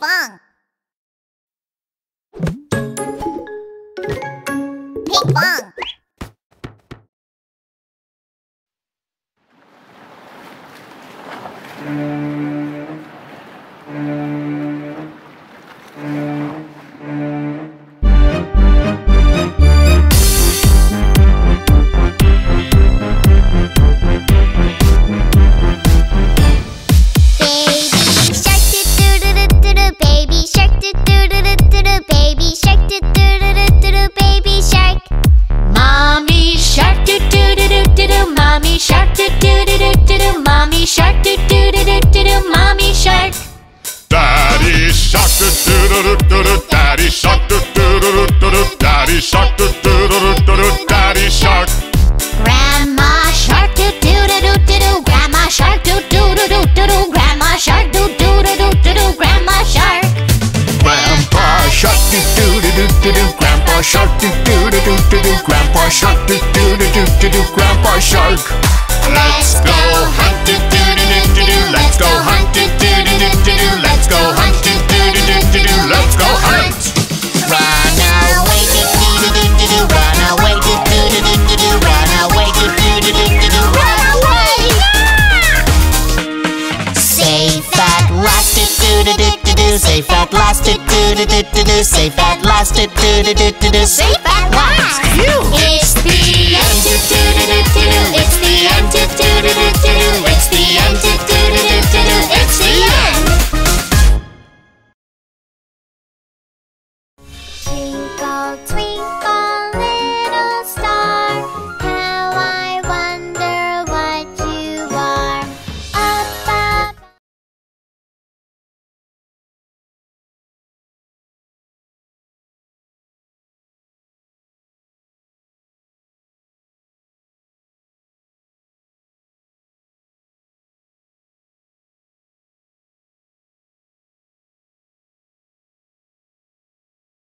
bong. Ping pong. do do daddy shark do do do do daddy shark do do do do daddy shark. Grandma shark do do do do grandma shark do do do do grandma shark do do do do grandma shark. Grandpa shark do do do do grandpa shark do do do do grandpa shark do do do do grandpa shark. Let's go hunt let's go hunt. Safe at last, do do do do do. Safe at last, do do do do do. Safe.